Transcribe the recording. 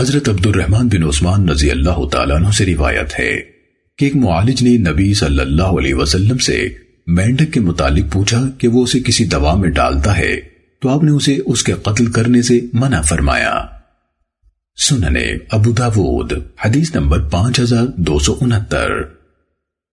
حضرت عبد الرحمن بن عثمان رضی اللہ تعالیٰ عنہ سے روایت ہے کہ ایک معالج نے نبی صلی اللہ علیہ وسلم سے مینڈک کے متعلق پوچھا کہ وہ اسے کسی دوا میں ڈالتا ہے تو آپ نے اسے اس کے قتل کرنے سے منع فرمایا۔ سننے ابو داود، حدیث نمبر پانچ ہزار دو سو انہتر۔